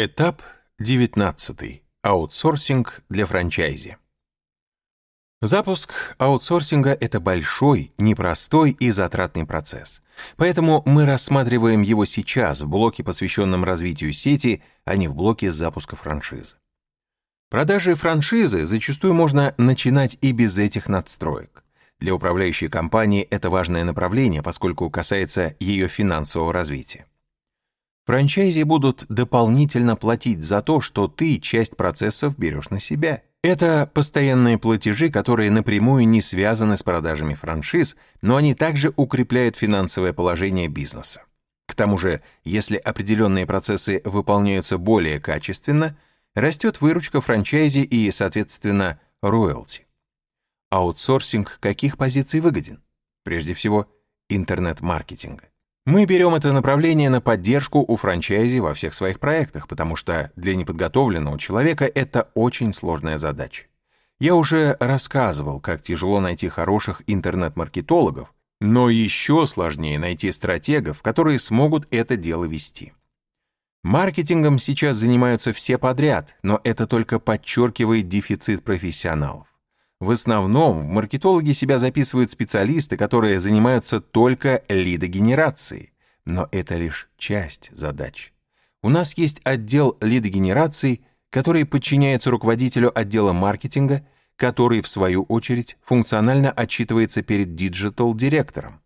Этап 19. Аутсорсинг для франчайзи. Запуск аутсорсинга — это большой, непростой и затратный процесс. Поэтому мы рассматриваем его сейчас в блоке, посвященном развитию сети, а не в блоке запуска франшизы. Продажи франшизы зачастую можно начинать и без этих надстроек. Для управляющей компании это важное направление, поскольку касается ее финансового развития. Франчайзи будут дополнительно платить за то, что ты часть процессов берешь на себя. Это постоянные платежи, которые напрямую не связаны с продажами франшиз, но они также укрепляют финансовое положение бизнеса. К тому же, если определенные процессы выполняются более качественно, растет выручка франчайзи и, соответственно, роялти. Аутсорсинг каких позиций выгоден? Прежде всего, интернет-маркетинга. Мы берем это направление на поддержку у франчайзи во всех своих проектах, потому что для неподготовленного человека это очень сложная задача. Я уже рассказывал, как тяжело найти хороших интернет-маркетологов, но еще сложнее найти стратегов, которые смогут это дело вести. Маркетингом сейчас занимаются все подряд, но это только подчеркивает дефицит профессионалов. В основном в маркетологи себя записывают специалисты, которые занимаются только лидогенерацией. Но это лишь часть задач. У нас есть отдел лидогенерации, который подчиняется руководителю отдела маркетинга, который, в свою очередь, функционально отчитывается перед digital -директором.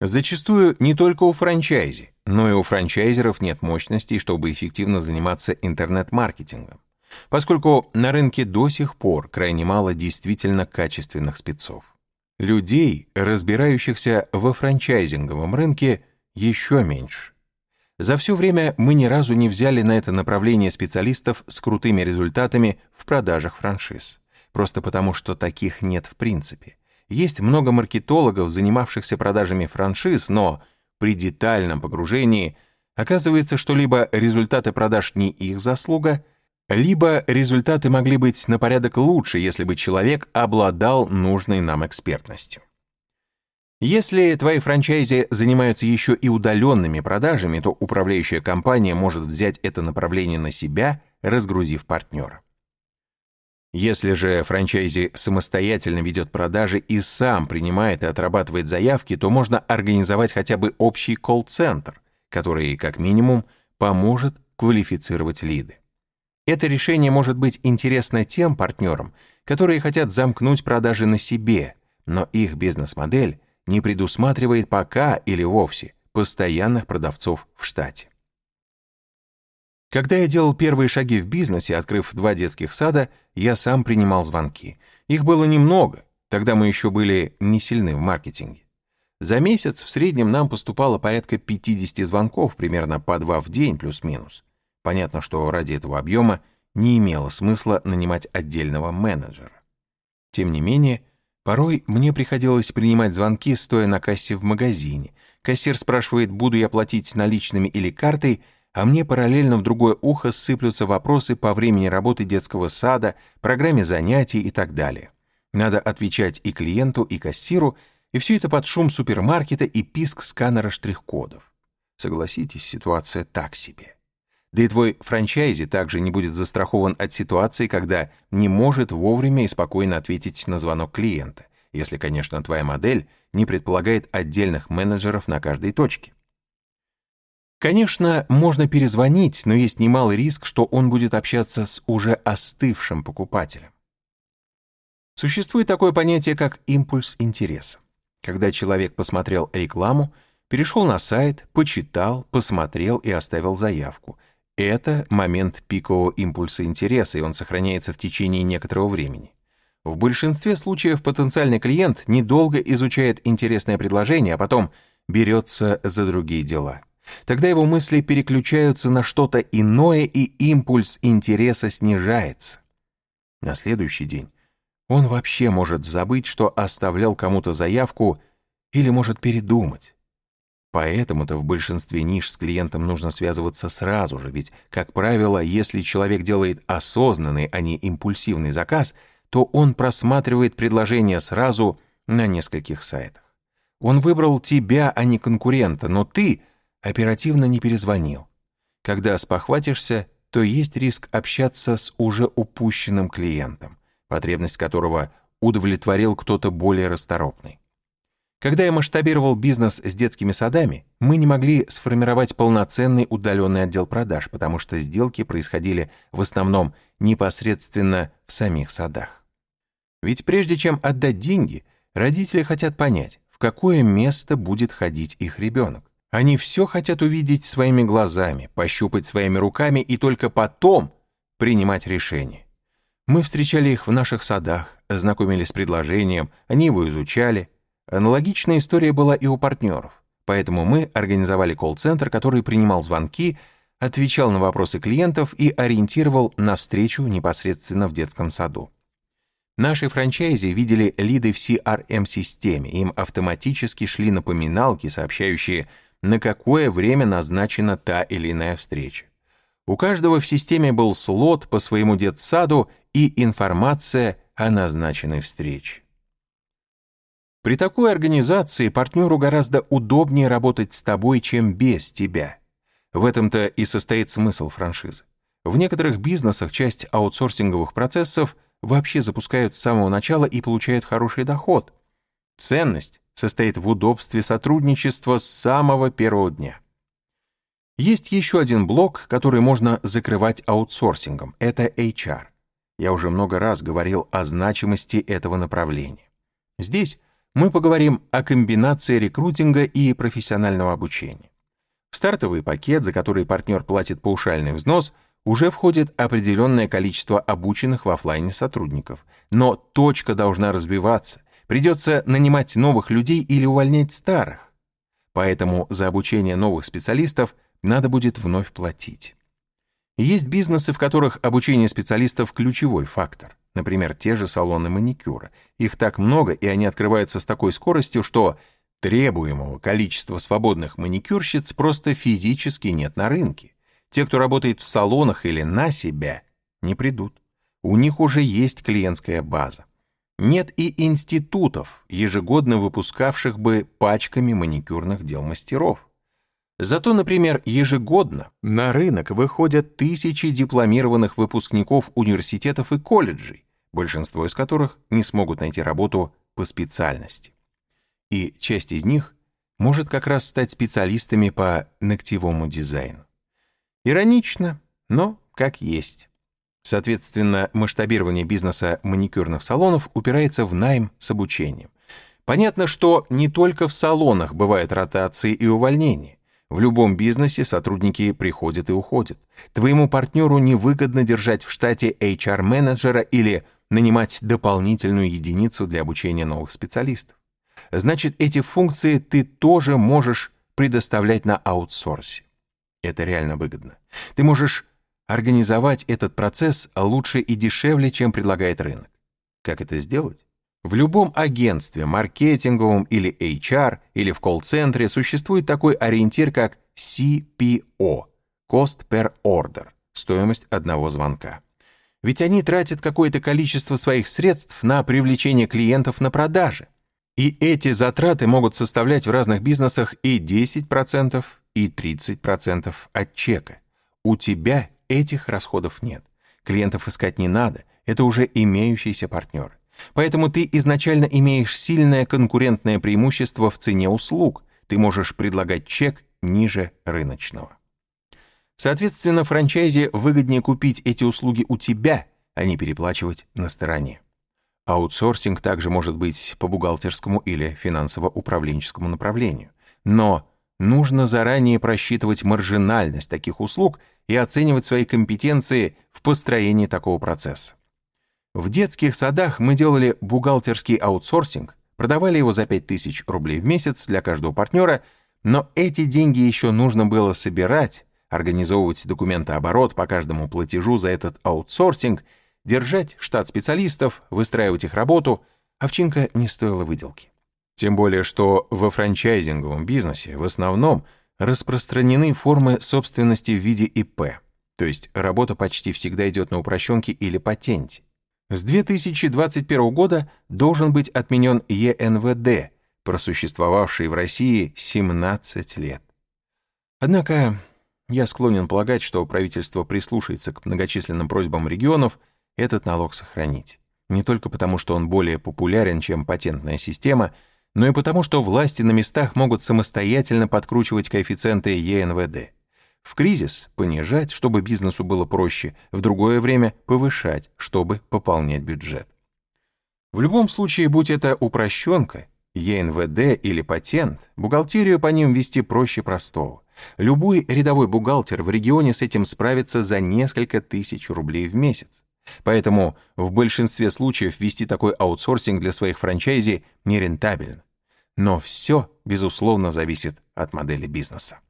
Зачастую не только у франчайзи, но и у франчайзеров нет мощностей, чтобы эффективно заниматься интернет-маркетингом поскольку на рынке до сих пор крайне мало действительно качественных спецов. Людей, разбирающихся во франчайзинговом рынке, еще меньше. За все время мы ни разу не взяли на это направление специалистов с крутыми результатами в продажах франшиз. Просто потому, что таких нет в принципе. Есть много маркетологов, занимавшихся продажами франшиз, но при детальном погружении оказывается, что либо результаты продаж не их заслуга – либо результаты могли быть на порядок лучше, если бы человек обладал нужной нам экспертностью. Если твои франчайзи занимаются еще и удаленными продажами, то управляющая компания может взять это направление на себя, разгрузив партнера. Если же франчайзи самостоятельно ведет продажи и сам принимает и отрабатывает заявки, то можно организовать хотя бы общий колл-центр, который, как минимум, поможет квалифицировать лиды. Это решение может быть интересно тем партнерам, которые хотят замкнуть продажи на себе, но их бизнес-модель не предусматривает пока или вовсе постоянных продавцов в штате. Когда я делал первые шаги в бизнесе, открыв два детских сада, я сам принимал звонки. Их было немного, тогда мы еще были не сильны в маркетинге. За месяц в среднем нам поступало порядка 50 звонков, примерно по два в день плюс-минус. Понятно, что ради этого объема не имело смысла нанимать отдельного менеджера. Тем не менее, порой мне приходилось принимать звонки, стоя на кассе в магазине. Кассир спрашивает, буду я платить наличными или картой, а мне параллельно в другое ухо сыплются вопросы по времени работы детского сада, программе занятий и так далее. Надо отвечать и клиенту, и кассиру, и все это под шум супермаркета и писк сканера штрих-кодов. Согласитесь, ситуация так себе. Да и твой франчайзи также не будет застрахован от ситуации, когда не может вовремя и спокойно ответить на звонок клиента, если, конечно, твоя модель не предполагает отдельных менеджеров на каждой точке. Конечно, можно перезвонить, но есть немалый риск, что он будет общаться с уже остывшим покупателем. Существует такое понятие, как импульс интереса. Когда человек посмотрел рекламу, перешел на сайт, почитал, посмотрел и оставил заявку, это момент пикового импульса интереса, и он сохраняется в течение некоторого времени. В большинстве случаев потенциальный клиент недолго изучает интересное предложение, а потом берется за другие дела. Тогда его мысли переключаются на что-то иное, и импульс интереса снижается. На следующий день он вообще может забыть, что оставлял кому-то заявку или может передумать. Поэтому-то в большинстве ниш с клиентом нужно связываться сразу же, ведь, как правило, если человек делает осознанный, а не импульсивный заказ, то он просматривает предложение сразу на нескольких сайтах. Он выбрал тебя, а не конкурента, но ты оперативно не перезвонил. Когда спохватишься, то есть риск общаться с уже упущенным клиентом, потребность которого удовлетворил кто-то более расторопный. Когда я масштабировал бизнес с детскими садами, мы не могли сформировать полноценный удаленный отдел продаж, потому что сделки происходили в основном непосредственно в самих садах. Ведь прежде чем отдать деньги, родители хотят понять, в какое место будет ходить их ребенок. Они все хотят увидеть своими глазами, пощупать своими руками и только потом принимать решение. Мы встречали их в наших садах, знакомились с предложением, они его изучали. Аналогичная история была и у партнеров. Поэтому мы организовали колл-центр, который принимал звонки, отвечал на вопросы клиентов и ориентировал на встречу непосредственно в детском саду. Наши франчайзи видели лиды в CRM-системе, им автоматически шли напоминалки, сообщающие, на какое время назначена та или иная встреча. У каждого в системе был слот по своему детсаду и информация о назначенной встрече. При такой организации партнеру гораздо удобнее работать с тобой, чем без тебя. В этом-то и состоит смысл франшизы. В некоторых бизнесах часть аутсорсинговых процессов вообще запускают с самого начала и получают хороший доход. Ценность состоит в удобстве сотрудничества с самого первого дня. Есть еще один блок, который можно закрывать аутсорсингом. Это HR. Я уже много раз говорил о значимости этого направления. Здесь мы поговорим о комбинации рекрутинга и профессионального обучения. В стартовый пакет, за который партнер платит паушальный взнос, уже входит определенное количество обученных в офлайне сотрудников. Но точка должна развиваться. Придется нанимать новых людей или увольнять старых. Поэтому за обучение новых специалистов надо будет вновь платить. Есть бизнесы, в которых обучение специалистов – ключевой фактор. Например, те же салоны маникюра. Их так много, и они открываются с такой скоростью, что требуемого количества свободных маникюрщиц просто физически нет на рынке. Те, кто работает в салонах или на себя, не придут. У них уже есть клиентская база. Нет и институтов, ежегодно выпускавших бы пачками маникюрных дел мастеров. Зато, например, ежегодно на рынок выходят тысячи дипломированных выпускников университетов и колледжей, большинство из которых не смогут найти работу по специальности. И часть из них может как раз стать специалистами по ногтевому дизайну. Иронично, но как есть. Соответственно, масштабирование бизнеса маникюрных салонов упирается в найм с обучением. Понятно, что не только в салонах бывают ротации и увольнения. В любом бизнесе сотрудники приходят и уходят. Твоему партнеру невыгодно держать в штате HR-менеджера или нанимать дополнительную единицу для обучения новых специалистов. Значит, эти функции ты тоже можешь предоставлять на аутсорсе. Это реально выгодно. Ты можешь организовать этот процесс лучше и дешевле, чем предлагает рынок. Как это сделать? В любом агентстве, маркетинговом или HR, или в колл-центре существует такой ориентир, как CPO – Cost per Order – стоимость одного звонка. Ведь они тратят какое-то количество своих средств на привлечение клиентов на продажи. И эти затраты могут составлять в разных бизнесах и 10%, и 30% от чека. У тебя этих расходов нет. Клиентов искать не надо, это уже имеющийся партнер. Поэтому ты изначально имеешь сильное конкурентное преимущество в цене услуг. Ты можешь предлагать чек ниже рыночного. Соответственно, франчайзе выгоднее купить эти услуги у тебя, а не переплачивать на стороне. Аутсорсинг также может быть по бухгалтерскому или финансово-управленческому направлению. Но нужно заранее просчитывать маржинальность таких услуг и оценивать свои компетенции в построении такого процесса. В детских садах мы делали бухгалтерский аутсорсинг, продавали его за 5000 рублей в месяц для каждого партнера, но эти деньги еще нужно было собирать, организовывать документооборот по каждому платежу за этот аутсорсинг, держать штат специалистов, выстраивать их работу, овчинка не стоила выделки. Тем более, что во франчайзинговом бизнесе в основном распространены формы собственности в виде ИП, то есть работа почти всегда идет на упрощенке или патенте. С 2021 года должен быть отменен ЕНВД, просуществовавший в России 17 лет. Однако Я склонен полагать, что правительство прислушается к многочисленным просьбам регионов этот налог сохранить. Не только потому, что он более популярен, чем патентная система, но и потому, что власти на местах могут самостоятельно подкручивать коэффициенты ЕНВД. В кризис понижать, чтобы бизнесу было проще, в другое время повышать, чтобы пополнять бюджет. В любом случае, будь это упрощенка, ЕНВД или патент, бухгалтерию по ним вести проще простого. Любой рядовой бухгалтер в регионе с этим справится за несколько тысяч рублей в месяц. Поэтому в большинстве случаев вести такой аутсорсинг для своих франчайзи нерентабельно. Но все, безусловно, зависит от модели бизнеса.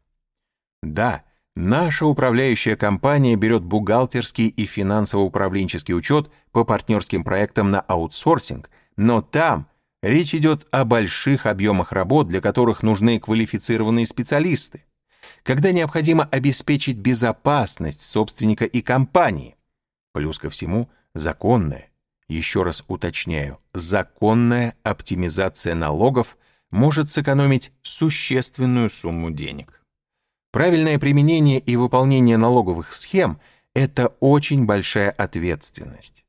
Да, наша управляющая компания берет бухгалтерский и финансово-управленческий учет по партнерским проектам на аутсорсинг, но там речь идет о больших объемах работ, для которых нужны квалифицированные специалисты. Когда необходимо обеспечить безопасность собственника и компании, Плюс ко всему, законная, еще раз уточняю, законная оптимизация налогов может сэкономить существенную сумму денег. Правильное применение и выполнение налоговых схем – это очень большая ответственность.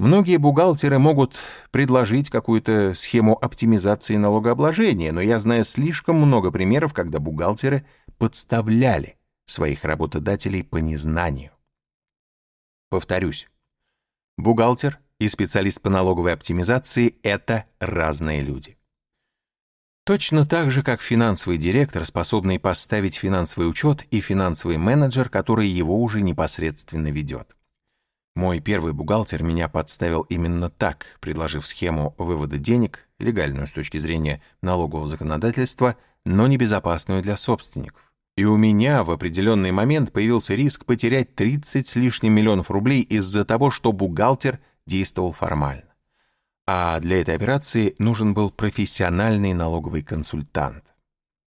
Многие бухгалтеры могут предложить какую-то схему оптимизации налогообложения, но я знаю слишком много примеров, когда бухгалтеры подставляли своих работодателей по незнанию. Повторюсь, бухгалтер и специалист по налоговой оптимизации — это разные люди. Точно так же, как финансовый директор, способный поставить финансовый учет, и финансовый менеджер, который его уже непосредственно ведет. Мой первый бухгалтер меня подставил именно так, предложив схему вывода денег, легальную с точки зрения налогового законодательства, но небезопасную для собственников. И у меня в определенный момент появился риск потерять 30 с лишним миллионов рублей из-за того, что бухгалтер действовал формально. А для этой операции нужен был профессиональный налоговый консультант.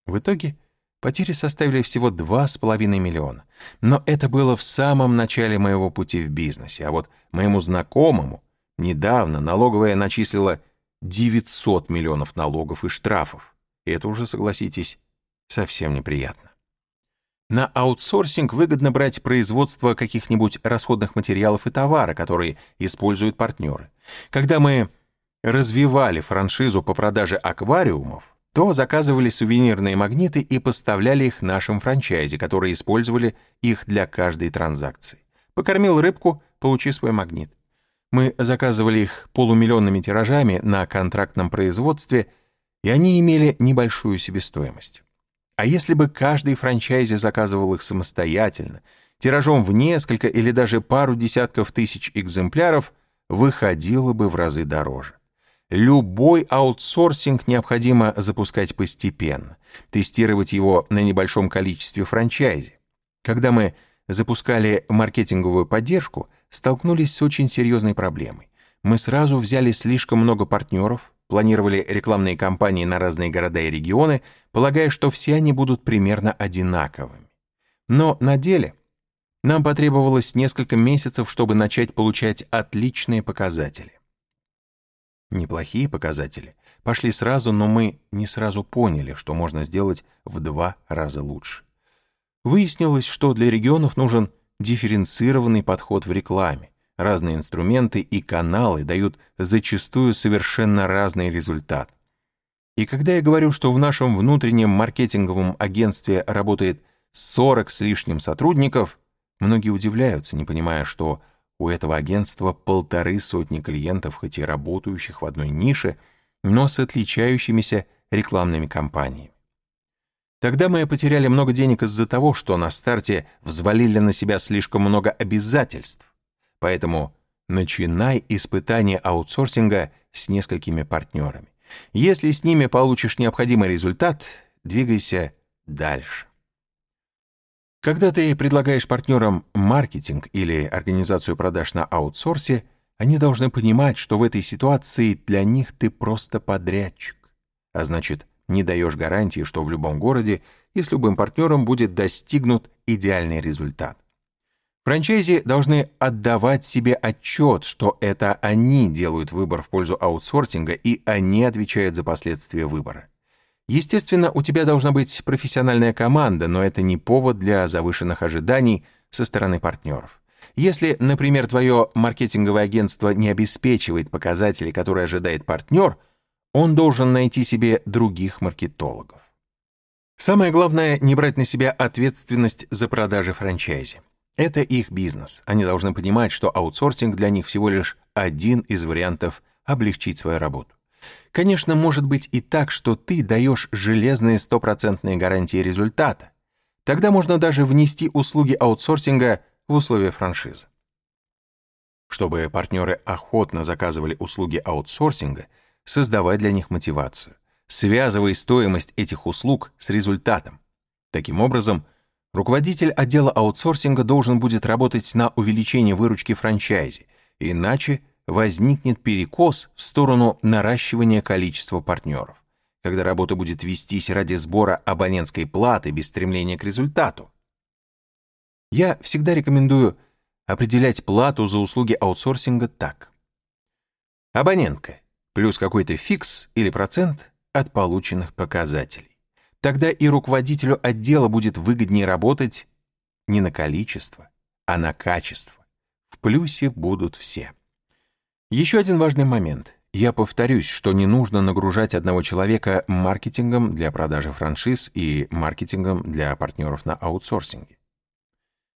В итоге потери составили всего 2,5 миллиона. Но это было в самом начале моего пути в бизнесе. А вот моему знакомому недавно налоговая начислила 900 миллионов налогов и штрафов. И это уже, согласитесь, совсем неприятно. На аутсорсинг выгодно брать производство каких-нибудь расходных материалов и товара, которые используют партнеры. Когда мы развивали франшизу по продаже аквариумов, то заказывали сувенирные магниты и поставляли их нашим франчайзе, которые использовали их для каждой транзакции. Покормил рыбку, получи свой магнит. Мы заказывали их полумиллионными тиражами на контрактном производстве, и они имели небольшую себестоимость. А если бы каждый франчайзи заказывал их самостоятельно, тиражом в несколько или даже пару десятков тысяч экземпляров, выходило бы в разы дороже. Любой аутсорсинг необходимо запускать постепенно, тестировать его на небольшом количестве франчайзи. Когда мы запускали маркетинговую поддержку, столкнулись с очень серьезной проблемой. Мы сразу взяли слишком много партнеров, планировали рекламные кампании на разные города и регионы, полагая, что все они будут примерно одинаковыми. Но на деле нам потребовалось несколько месяцев, чтобы начать получать отличные показатели. Неплохие показатели пошли сразу, но мы не сразу поняли, что можно сделать в два раза лучше. Выяснилось, что для регионов нужен дифференцированный подход в рекламе, разные инструменты и каналы дают зачастую совершенно разный результат. И когда я говорю, что в нашем внутреннем маркетинговом агентстве работает 40 с лишним сотрудников, многие удивляются, не понимая, что у этого агентства полторы сотни клиентов, хоть и работающих в одной нише, но с отличающимися рекламными кампаниями. Тогда мы потеряли много денег из-за того, что на старте взвалили на себя слишком много обязательств. Поэтому начинай испытание аутсорсинга с несколькими партнерами. Если с ними получишь необходимый результат, двигайся дальше. Когда ты предлагаешь партнерам маркетинг или организацию продаж на аутсорсе, они должны понимать, что в этой ситуации для них ты просто подрядчик. А значит, не даешь гарантии, что в любом городе и с любым партнером будет достигнут идеальный результат. Франчайзи должны отдавать себе отчет, что это они делают выбор в пользу аутсорсинга, и они отвечают за последствия выбора. Естественно, у тебя должна быть профессиональная команда, но это не повод для завышенных ожиданий со стороны партнеров. Если, например, твое маркетинговое агентство не обеспечивает показатели, которые ожидает партнер, он должен найти себе других маркетологов. Самое главное — не брать на себя ответственность за продажи франчайзи. Это их бизнес. Они должны понимать, что аутсорсинг для них всего лишь один из вариантов облегчить свою работу. Конечно, может быть и так, что ты даешь железные стопроцентные гарантии результата. Тогда можно даже внести услуги аутсорсинга в условия франшизы. Чтобы партнеры охотно заказывали услуги аутсорсинга, создавай для них мотивацию. Связывай стоимость этих услуг с результатом. Таким образом, руководитель отдела аутсорсинга должен будет работать на увеличение выручки франчайзи, иначе возникнет перекос в сторону наращивания количества партнеров, когда работа будет вестись ради сбора абонентской платы без стремления к результату. Я всегда рекомендую определять плату за услуги аутсорсинга так. Абонентка плюс какой-то фикс или процент от полученных показателей. Тогда и руководителю отдела будет выгоднее работать не на количество, а на качество. В плюсе будут все. Еще один важный момент. Я повторюсь, что не нужно нагружать одного человека маркетингом для продажи франшиз и маркетингом для партнеров на аутсорсинге.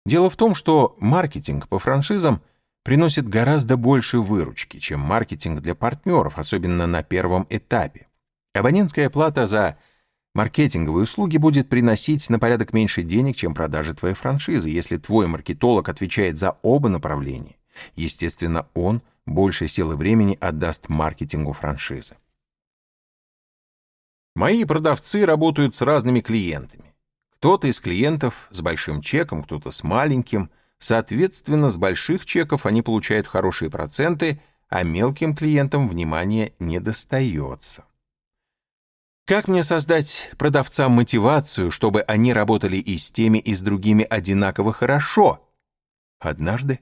Дело в том, что маркетинг по франшизам приносит гораздо больше выручки, чем маркетинг для партнеров, особенно на первом этапе. Абонентская плата за маркетинговые услуги будет приносить на порядок меньше денег, чем продажи твоей франшизы, если твой маркетолог отвечает за оба направления. Естественно, он больше силы времени отдаст маркетингу франшизы. Мои продавцы работают с разными клиентами. Кто-то из клиентов с большим чеком, кто-то с маленьким. Соответственно, с больших чеков они получают хорошие проценты, а мелким клиентам внимания не достается. Как мне создать продавцам мотивацию, чтобы они работали и с теми, и с другими одинаково хорошо? Однажды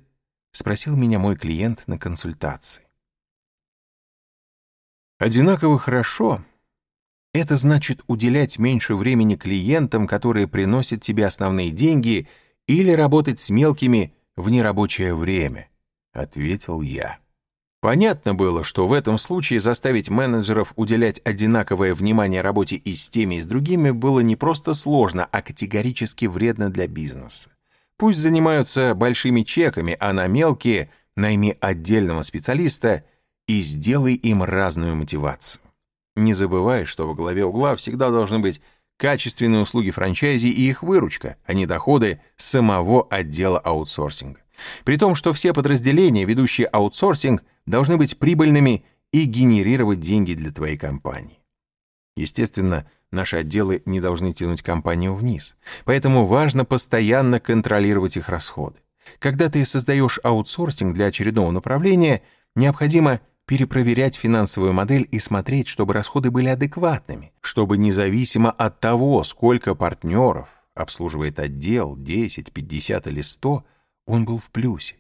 спросил меня мой клиент на консультации. Одинаково хорошо это значит уделять меньше времени клиентам, которые приносят тебе основные деньги, или работать с мелкими в нерабочее время, ответил я. Понятно было, что в этом случае заставить менеджеров уделять одинаковое внимание работе и с теми, и с другими было не просто сложно, а категорически вредно для бизнеса. Пусть занимаются большими чеками, а на мелкие найми отдельного специалиста и сделай им разную мотивацию. Не забывай, что во главе угла всегда должны быть качественные услуги франчайзи и их выручка, а не доходы самого отдела аутсорсинга. При том, что все подразделения, ведущие аутсорсинг, должны быть прибыльными и генерировать деньги для твоей компании. Естественно, наши отделы не должны тянуть компанию вниз, поэтому важно постоянно контролировать их расходы. Когда ты создаешь аутсорсинг для очередного направления, необходимо перепроверять финансовую модель и смотреть, чтобы расходы были адекватными, чтобы независимо от того, сколько партнеров обслуживает отдел, 10, 50 или 100, он был в плюсе.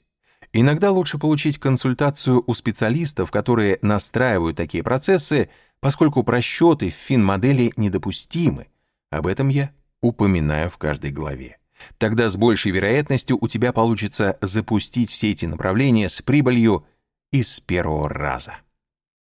Иногда лучше получить консультацию у специалистов, которые настраивают такие процессы, поскольку просчеты в фин-модели недопустимы. Об этом я упоминаю в каждой главе. Тогда с большей вероятностью у тебя получится запустить все эти направления с прибылью из первого раза.